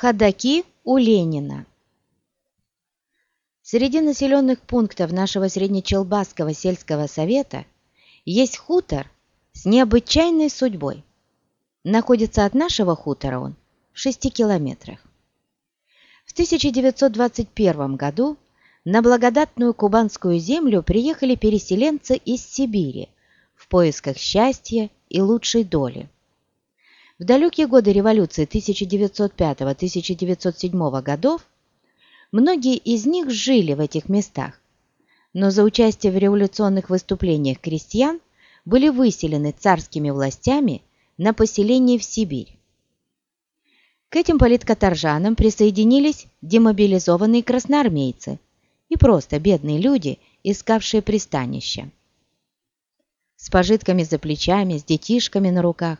Ходаки у Ленина. Среди населенных пунктов нашего Среднечелбасского сельского совета есть хутор с необычайной судьбой. Находится от нашего хутора он в 6 километрах. В 1921 году на благодатную кубанскую землю приехали переселенцы из Сибири в поисках счастья и лучшей доли. В далекие годы революции 1905-1907 годов многие из них жили в этих местах, но за участие в революционных выступлениях крестьян были выселены царскими властями на поселение в Сибирь. К этим политкоторжанам присоединились демобилизованные красноармейцы и просто бедные люди, искавшие пристанища. С пожитками за плечами, с детишками на руках,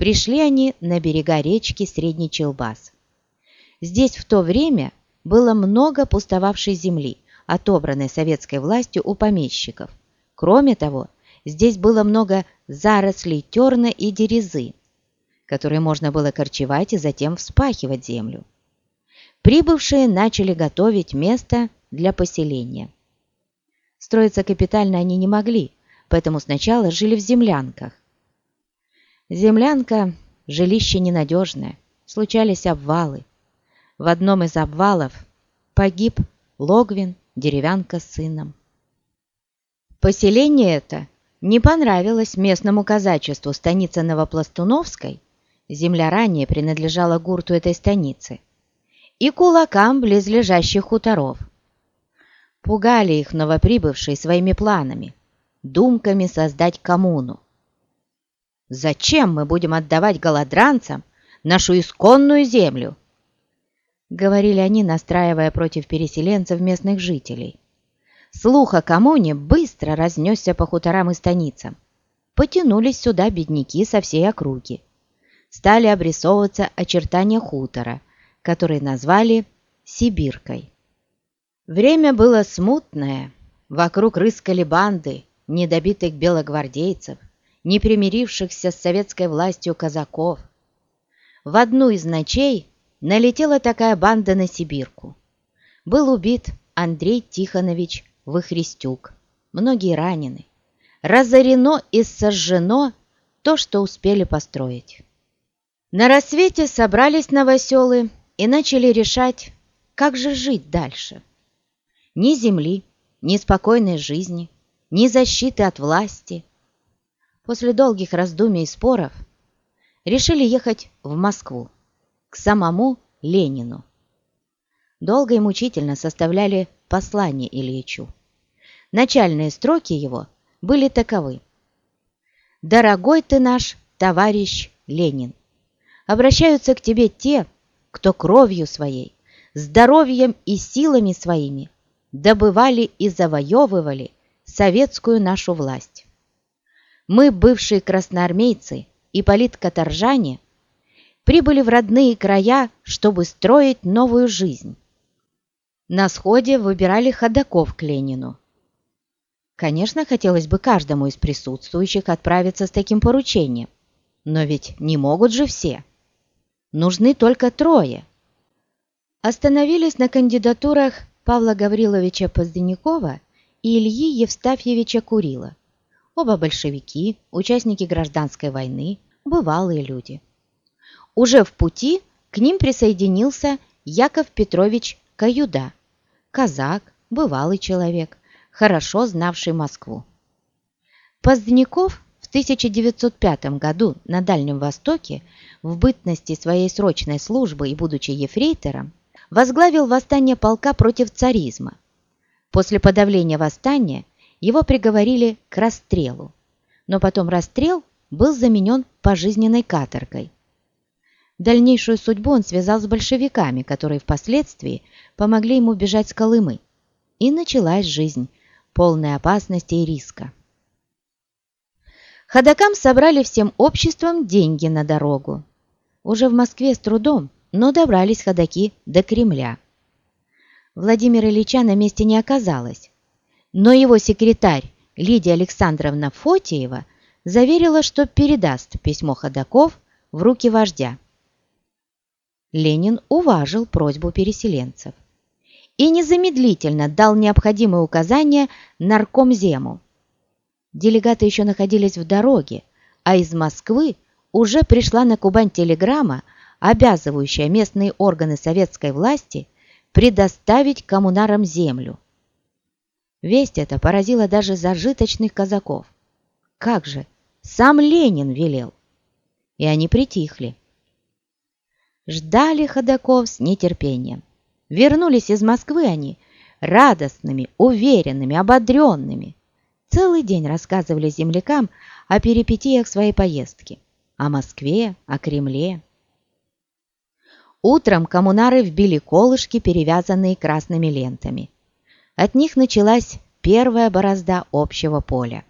Пришли они на берега речки Средний Челбас. Здесь в то время было много пустовавшей земли, отобранной советской властью у помещиков. Кроме того, здесь было много зарослей терна и дерезы, которые можно было корчевать и затем вспахивать землю. Прибывшие начали готовить место для поселения. Строиться капитально они не могли, поэтому сначала жили в землянках. Землянка – жилище ненадежное, случались обвалы. В одном из обвалов погиб Логвин, деревянка с сыном. Поселение это не понравилось местному казачеству станицы Новопластуновской, земля ранее принадлежала гурту этой станицы, и кулакам близлежащих хуторов. Пугали их новоприбывшие своими планами, думками создать коммуну. Зачем мы будем отдавать голодранцам нашу исконную землю?» Говорили они, настраивая против переселенцев местных жителей. Слух о коммуне быстро разнесся по хуторам и станицам. Потянулись сюда бедняки со всей округи. Стали обрисовываться очертания хутора, который назвали Сибиркой. Время было смутное. Вокруг рыскали банды недобитых белогвардейцев, не примирившихся с советской властью казаков. В одну из ночей налетела такая банда на Сибирку. Был убит Андрей Тихонович Выхрестюк. Многие ранены. Разорено и сожжено то, что успели построить. На рассвете собрались новоселы и начали решать, как же жить дальше. Ни земли, ни спокойной жизни, ни защиты от власти – после долгих раздумий и споров решили ехать в Москву, к самому Ленину. Долго и мучительно составляли послание Ильичу. Начальные строки его были таковы. «Дорогой ты наш товарищ Ленин, обращаются к тебе те, кто кровью своей, здоровьем и силами своими добывали и завоевывали советскую нашу власть. Мы, бывшие красноармейцы и политкоторжане, прибыли в родные края, чтобы строить новую жизнь. На сходе выбирали ходаков к Ленину. Конечно, хотелось бы каждому из присутствующих отправиться с таким поручением, но ведь не могут же все. Нужны только трое. Остановились на кандидатурах Павла Гавриловича Позднякова и Ильи Евстафьевича Курила. Оба большевики, участники гражданской войны, бывалые люди. Уже в пути к ним присоединился Яков Петрович Каюда, казак, бывалый человек, хорошо знавший Москву. Поздняков в 1905 году на Дальнем Востоке в бытности своей срочной службы и будучи ефрейтором возглавил восстание полка против царизма. После подавления восстания его приговорили к расстрелу, но потом расстрел был заменен пожизненной каторгой. Дальнейшую судьбу он связал с большевиками, которые впоследствии помогли ему бежать с Колымы. И началась жизнь, полная опасности и риска. Ходокам собрали всем обществом деньги на дорогу. Уже в Москве с трудом, но добрались ходаки до Кремля. Владимира Ильича на месте не оказалось, но его секретарь Лидия Александровна Фотиева заверила, что передаст письмо ходаков в руки вождя. Ленин уважил просьбу переселенцев и незамедлительно дал необходимые указания наркомзему. Делегаты еще находились в дороге, а из Москвы уже пришла на Кубань телеграмма, обязывающая местные органы советской власти предоставить коммунарам землю. Весть эта поразила даже зажиточных казаков. Как же, сам Ленин велел. И они притихли. Ждали ходаков с нетерпением. Вернулись из Москвы они радостными, уверенными, ободренными. Целый день рассказывали землякам о перипетиях своей поездки, о Москве, о Кремле. Утром коммунары вбили колышки, перевязанные красными лентами. От них началась первая борозда общего поля.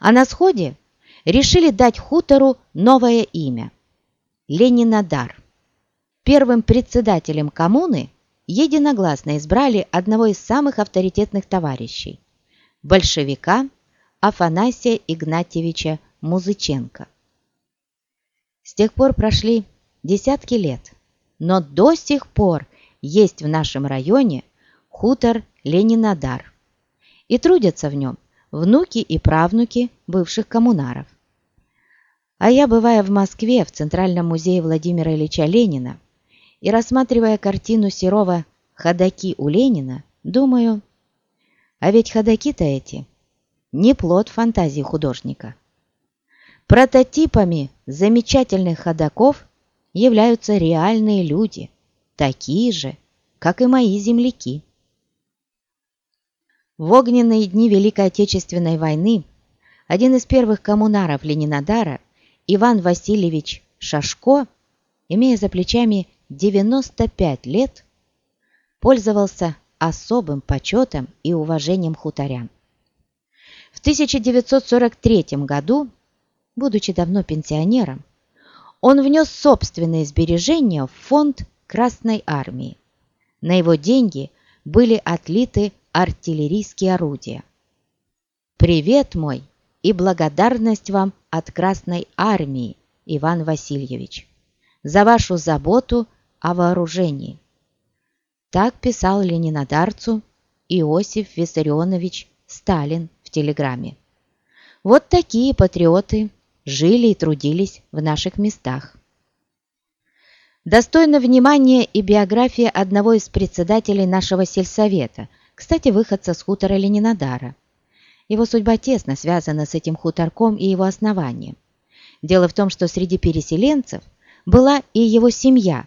А на сходе решили дать хутору новое имя – Ленинодар. Первым председателем коммуны единогласно избрали одного из самых авторитетных товарищей – большевика Афанасия Игнатьевича Музыченко. С тех пор прошли десятки лет – но до сих пор есть в нашем районе хутор Ленинодар. И трудятся в нем внуки и правнуки бывших коммунаров. А я, бывая в Москве, в Центральном музее Владимира Ильича Ленина, и рассматривая картину Серова «Ходаки у Ленина», думаю, а ведь ходаки-то эти не плод фантазии художника. Прототипами замечательных ходаков являются реальные люди, такие же, как и мои земляки. В огненные дни Великой Отечественной войны один из первых коммунаров Ленинодара, Иван Васильевич Шашко, имея за плечами 95 лет, пользовался особым почетом и уважением хуторян. В 1943 году, будучи давно пенсионером, он внес собственные сбережения в фонд Красной Армии. На его деньги были отлиты артиллерийские орудия. Привет мой и благодарность вам от Красной Армии, Иван Васильевич, за вашу заботу о вооружении. Так писал ленинодарцу Иосиф Виссарионович Сталин в телеграмме. Вот такие патриоты жили и трудились в наших местах. Достойна внимания и биография одного из председателей нашего сельсовета, кстати, выходца с хутора Ленинодара. Его судьба тесно связана с этим хуторком и его основанием. Дело в том, что среди переселенцев была и его семья,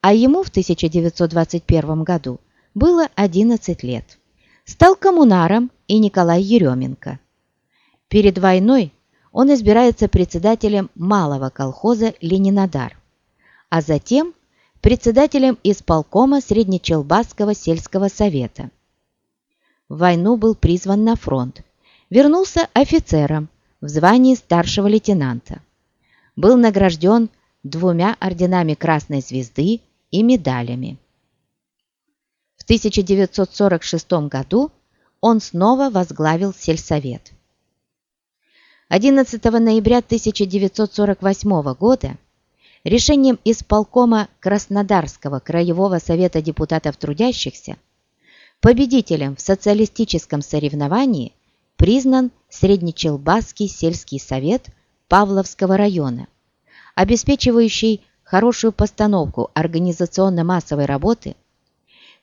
а ему в 1921 году было 11 лет. Стал коммунаром и Николай Еременко. Перед войной он избирается председателем малого колхоза «Ленинодар», а затем председателем исполкома Среднечелбасского сельского совета. В войну был призван на фронт, вернулся офицером в звании старшего лейтенанта. Был награжден двумя орденами Красной Звезды и медалями. В 1946 году он снова возглавил сельсовет. 11 ноября 1948 года решением исполкома Краснодарского краевого совета депутатов трудящихся победителем в социалистическом соревновании признан Среднечелбасский сельский совет Павловского района, обеспечивающий хорошую постановку организационно-массовой работы,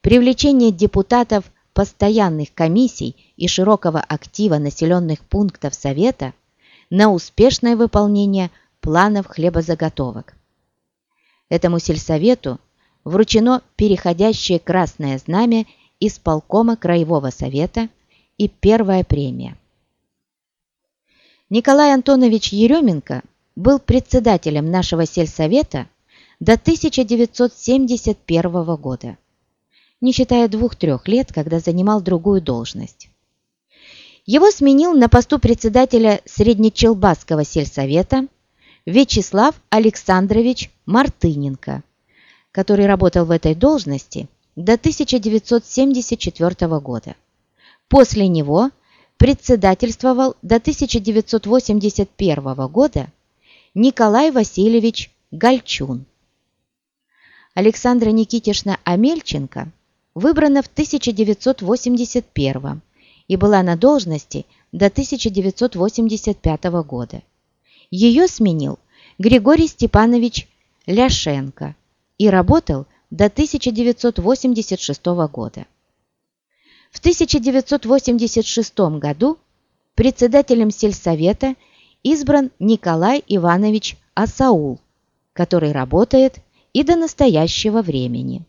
привлечение депутатов постоянных комиссий и широкого актива населенных пунктов Совета – на успешное выполнение планов хлебозаготовок. Этому сельсовету вручено переходящее красное знамя из полкома Краевого совета и первая премия. Николай Антонович Еременко был председателем нашего сельсовета до 1971 года, не считая двух-трех лет, когда занимал другую должность. Его сменил на посту председателя Среднечелбасского сельсовета Вячеслав Александрович Мартыненко, который работал в этой должности до 1974 года. После него председательствовал до 1981 года Николай Васильевич Гальчун. Александра Никитишна Амельченко выбрана в 1981 и была на должности до 1985 года. Ее сменил Григорий Степанович Ляшенко и работал до 1986 года. В 1986 году председателем сельсовета избран Николай Иванович Асаул, который работает и до настоящего времени.